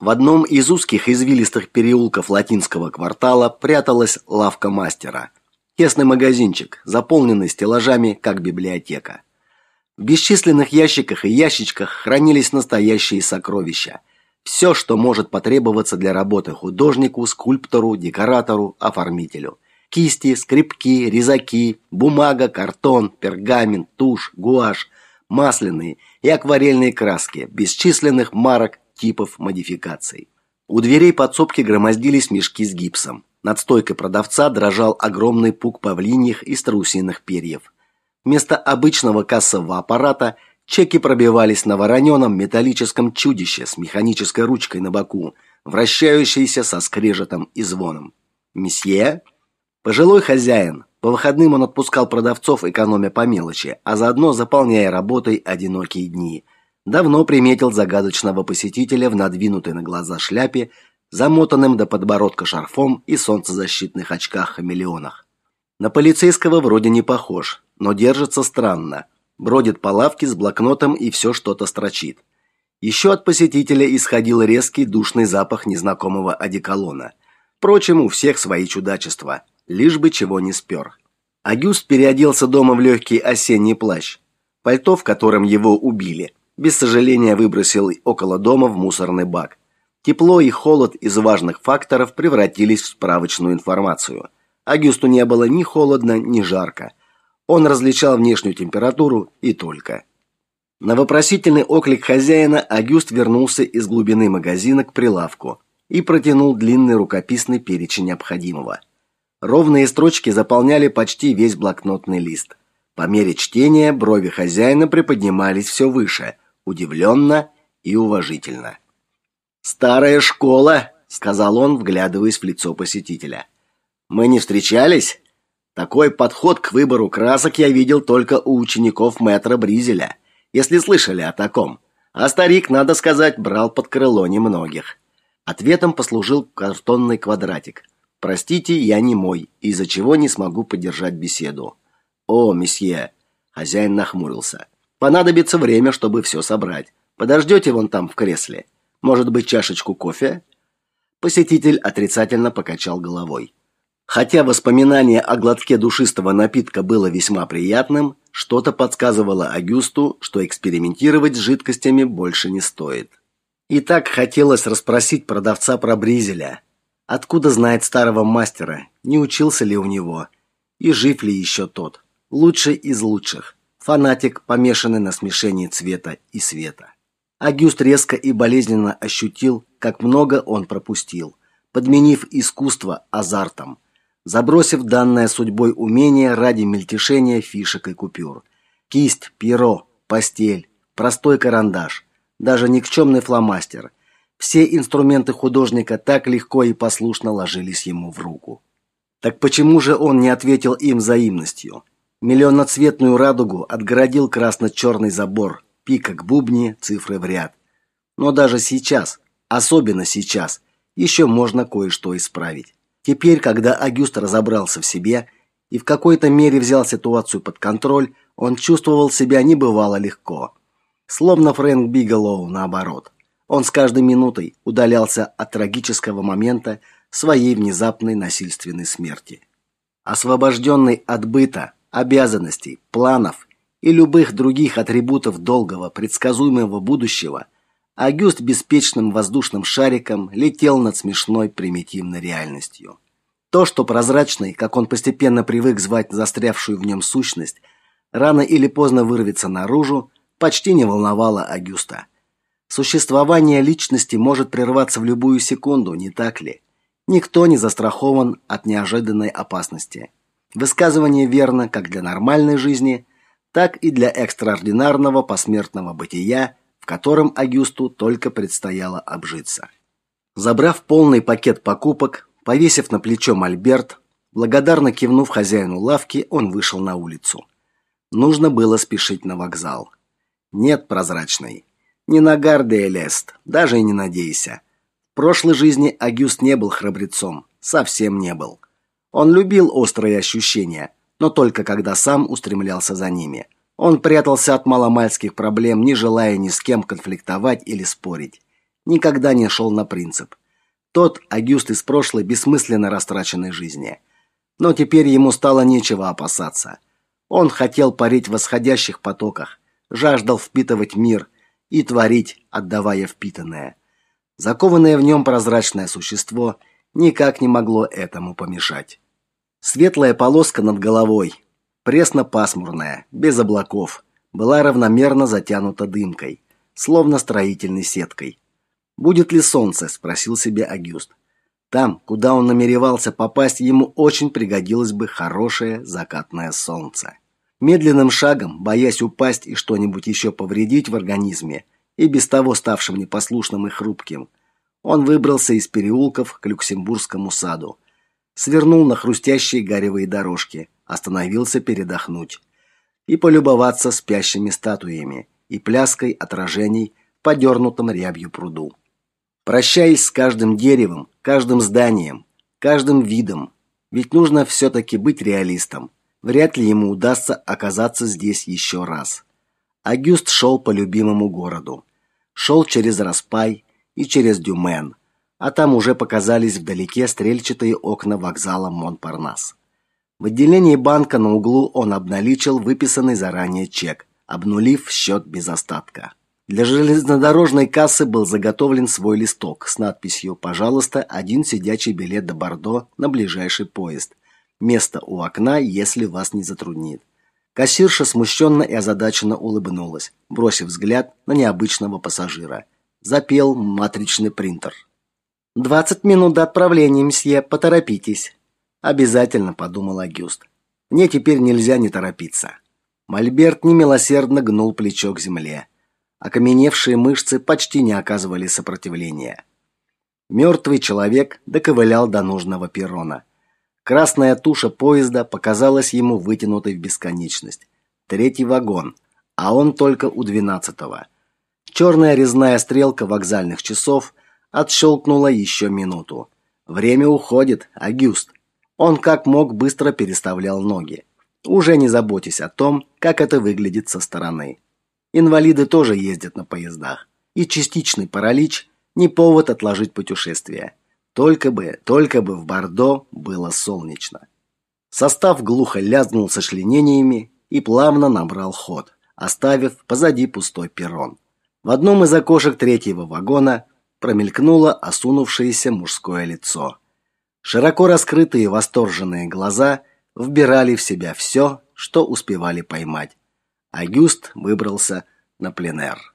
В одном из узких извилистых переулков латинского квартала пряталась лавка мастера. Тесный магазинчик, заполненный стеллажами, как библиотека. В бесчисленных ящиках и ящичках хранились настоящие сокровища. Все, что может потребоваться для работы художнику, скульптору, декоратору, оформителю. Кисти, скрипки, резаки, бумага, картон, пергамент, тушь, гуашь, масляные и акварельные краски, бесчисленных марок, типов модификаций. У дверей подсобки громоздились мешки с гипсом. Над стойкой продавца дрожал огромный пук павлиньих и страусиных перьев. Вместо обычного кассового аппарата чеки пробивались на вороненом металлическом чудище с механической ручкой на боку, вращающейся со скрежетом и звоном. «Месье?» Пожилой хозяин. По выходным он отпускал продавцов, экономя по мелочи, а заодно заполняя работой одинокие дни – давно приметил загадочного посетителя в надвинутой на глаза шляпе, замотанным до подбородка шарфом и солнцезащитных очках-хамелеонах. На полицейского вроде не похож, но держится странно. Бродит по лавке с блокнотом и все что-то строчит. Еще от посетителя исходил резкий душный запах незнакомого одеколона. Впрочем, у всех свои чудачества, лишь бы чего не спер. Агюст переоделся дома в легкий осенний плащ. Пальто, в котором его убили, без сожаления выбросил около дома в мусорный бак. Тепло и холод из важных факторов превратились в справочную информацию. Агюсту не было ни холодно, ни жарко. Он различал внешнюю температуру и только. На вопросительный оклик хозяина Агюст вернулся из глубины магазина к прилавку и протянул длинный рукописный перечень необходимого. Ровные строчки заполняли почти весь блокнотный лист. По мере чтения брови хозяина приподнимались все выше – удивленно и уважительно. «Старая школа», — сказал он, вглядываясь в лицо посетителя. «Мы не встречались? Такой подход к выбору красок я видел только у учеников мэтра Бризеля, если слышали о таком. А старик, надо сказать, брал под крыло немногих». Ответом послужил картонный квадратик. «Простите, я не мой, из-за чего не смогу поддержать беседу». «О, месье!» Хозяин нахмурился. Понадобится время, чтобы все собрать. Подождете вон там в кресле. Может быть, чашечку кофе? Посетитель отрицательно покачал головой. Хотя воспоминание о глотке душистого напитка было весьма приятным, что-то подсказывало Агюсту, что экспериментировать с жидкостями больше не стоит. И так хотелось расспросить продавца про Бризеля. Откуда знает старого мастера, не учился ли у него, и жив ли еще тот, лучший из лучших фанатик, помешанный на смешении цвета и света. Агюст резко и болезненно ощутил, как много он пропустил, подменив искусство азартом, забросив данное судьбой умение ради мельтешения фишек и купюр. Кисть, перо, постель, простой карандаш, даже никчемный фломастер. Все инструменты художника так легко и послушно ложились ему в руку. Так почему же он не ответил им взаимностью? Миллионоцветную радугу отгородил красно-черный забор, пика к бубне, цифры в ряд. Но даже сейчас, особенно сейчас, еще можно кое-что исправить. Теперь, когда Агюст разобрался в себе и в какой-то мере взял ситуацию под контроль, он чувствовал себя небывало легко. Словно Фрэнк Биголоу наоборот. Он с каждой минутой удалялся от трагического момента своей внезапной насильственной смерти. Освобожденный от быта, обязанностей, планов и любых других атрибутов долгого, предсказуемого будущего, Агюст беспечным воздушным шариком летел над смешной примитивной реальностью. То, что прозрачный, как он постепенно привык звать застрявшую в нем сущность, рано или поздно вырвется наружу, почти не волновало Агюста. Существование личности может прерваться в любую секунду, не так ли? Никто не застрахован от неожиданной опасности. Высказывание верно как для нормальной жизни, так и для экстраординарного посмертного бытия, в котором Агюсту только предстояло обжиться. Забрав полный пакет покупок, повесив на плечо мольберт, благодарно кивнув хозяину лавки, он вышел на улицу. Нужно было спешить на вокзал. Нет прозрачной. Не на гарде лест, даже и не надейся. В прошлой жизни Агюст не был храбрецом, совсем не был. Он любил острые ощущения, но только когда сам устремлялся за ними. Он прятался от маломальских проблем, не желая ни с кем конфликтовать или спорить. никогда не шел на принцип. Тот Агюст из прошлой бессмысленно растраченной жизни. Но теперь ему стало нечего опасаться. Он хотел парить в восходящих потоках, жаждал впитывать мир и творить, отдавая впитанное. Закованное в нем прозрачное существо никак не могло этому помешать. Светлая полоска над головой, пресно-пасмурная, без облаков, была равномерно затянута дымкой, словно строительной сеткой. Будет ли солнце, спросил себе Агюст. Там, куда он намеревался попасть, ему очень пригодилось бы хорошее закатное солнце. Медленным шагом, боясь упасть и что-нибудь еще повредить в организме, и без того ставшим непослушным и хрупким, он выбрался из переулков к Люксембургскому саду, свернул на хрустящие гаревые дорожки, остановился передохнуть и полюбоваться спящими статуями и пляской отражений в подернутом рябью пруду. Прощаясь с каждым деревом, каждым зданием, каждым видом, ведь нужно все таки быть реалистом. Вряд ли ему удастся оказаться здесь еще раз. Агюст шел по любимому городу. шел через Распай и через Дюмен, а там уже показались вдалеке стрельчатые окна вокзала Монпарнас. В отделении банка на углу он обналичил выписанный заранее чек, обнулив счет без остатка. Для железнодорожной кассы был заготовлен свой листок с надписью «Пожалуйста, один сидячий билет до Бордо на ближайший поезд. Место у окна, если вас не затруднит». Кассирша смущенно и озадаченно улыбнулась, бросив взгляд на необычного пассажира. Запел матричный принтер. «Двадцать минут до отправления, мсье, поторопитесь». «Обязательно», — подумал Агюст. «Мне теперь нельзя не торопиться». Мольберт немилосердно гнул плечо к земле. Окаменевшие мышцы почти не оказывали сопротивления. Мертвый человек доковылял до нужного перрона. Красная туша поезда показалась ему вытянутой в бесконечность. Третий вагон, а он только у двенадцатого. Черная резная стрелка вокзальных часов отщелкнула еще минуту. Время уходит, Агюст. Он как мог быстро переставлял ноги, уже не заботясь о том, как это выглядит со стороны. Инвалиды тоже ездят на поездах, и частичный паралич не повод отложить путешествие. Только бы, только бы в Бордо было солнечно. Состав глухо лязгнул со членениями и плавно набрал ход, оставив позади пустой перрон. В одном из окошек третьего вагона промелькнуло осунувшееся мужское лицо. Широко раскрытые восторженные глаза вбирали в себя все, что успевали поймать. Агюст выбрался на пленэр.